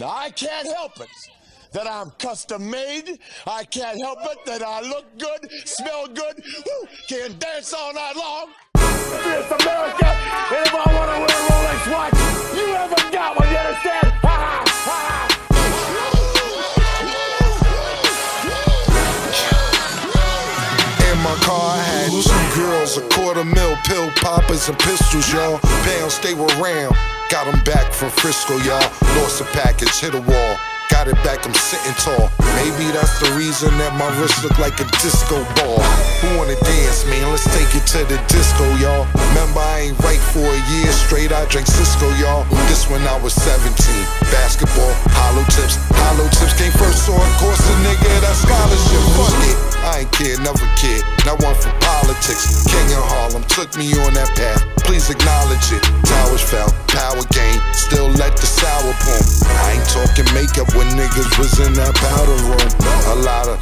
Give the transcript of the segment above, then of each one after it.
Now, I can't help it that I'm custom made. I can't help it that I look good, smell good, woo, can dance all night long. It's America, and if I want to wear a Rolex watch, you haven't got one, you understand? Ha ha, ha ha. In my car, I had two girls, a quarter mil, pill poppers, and pistols, y'all. Pounds, they were round. Got them back from Frisco, y'all. Lost a package, hit a wall. Got it back, I'm sitting tall. Maybe that's the reason that my wrist look like a disco ball. Who wanna dance, man? Let's take it to the disco, y'all. Remember, I ain't right for a year straight. I drank Cisco, y'all. This when I was 17. Basketball, hollow tips. Hollow tips came first, so of course a nigga that scholarship. Fuck it. I ain't kid, never kid. Not one for politics. King of Harlem took me on that path. Please acknowledge it. Towers talking makeup when niggas was in that powder room. A lot of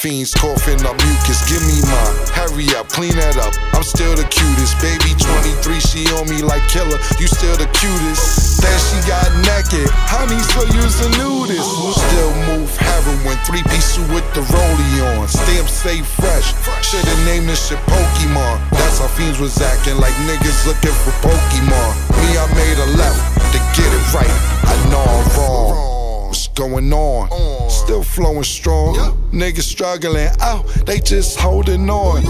fiends coughing up mucus. Give me mine. Hurry up, clean that up. I'm still the cutest. Baby 23, she on me like killer. You still the cutest. Then she got naked. Honey, so you's a nudist. Still move heroin. Three piece with the rollie on. Stamp say fresh. Should've named this shit Pokemon. That's how fiends was acting like niggas looking for Pokemon. Me, I made a left to get it right. I know I'm wrong. What's going on? Still flowing strong. Niggas struggling out, they just holding on.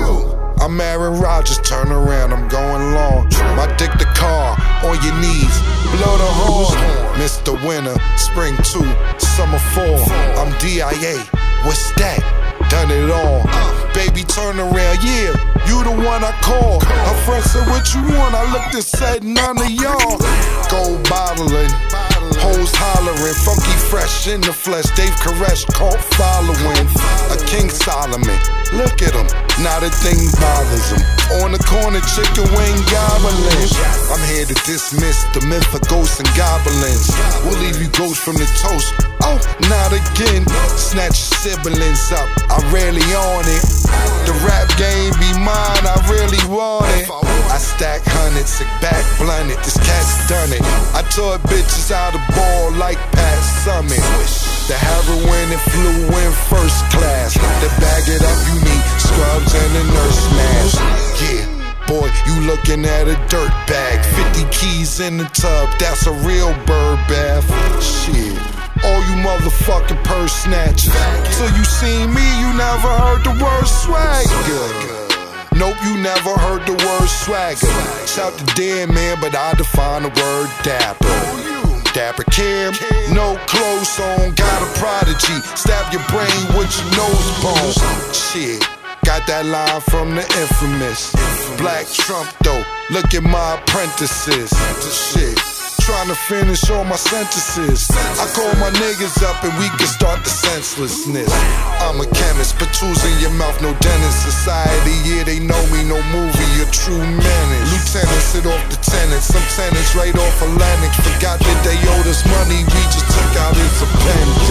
I'm Aaron Rodgers, turn around, I'm going long. My dick the car, on your knees, blow the horn. Mr. Winter, spring two, summer four. I'm DIA, what's that? Done it all. Baby, turn around, yeah, you the one I call. Her friend said, What you want? I looked and said, None of y'all. Gold bottling. Hoes funky fresh in the flesh. Dave Koresh, cult following. A King Solomon, look at him, not a thing bothers him. On the corner, chicken wing gobbling. I'm here to dismiss the myth of ghosts and goblins. We'll leave you ghosts from the toast. Oh, not again. Snatch siblings up, I rarely on it. Sick back blunted. This cat's done it. I tore bitches how to ball like Pat Summitt. The heroin and flew in first class. To bag it up, you need scrubs and a nurse mask. Yeah. Boy, you looking at a dirt bag. 50 keys in the tub, that's a real bird bath. Shit. All you motherfucking purse snatchers. Till you seen me, you never heard the word swagger. Nope, you never heard the word swagger. Shout the dead man, but I define the word dapper. Dapper Cam, no clothes on, got a prodigy. Stab your brain with your nose bone. Shit, got that line from the infamous Black Trump though. Look at my apprentices. Shit. Trying to finish all my sentences. I call my niggas up and we can start the senselessness. I'm a chemist, put tools in your mouth, no dentist. Society, yeah, they know me, no movie, a true menace. Lieutenants sit off the tenants, some tenants right off Atlantic. Forgot that they owed us money, we just took out his appendage.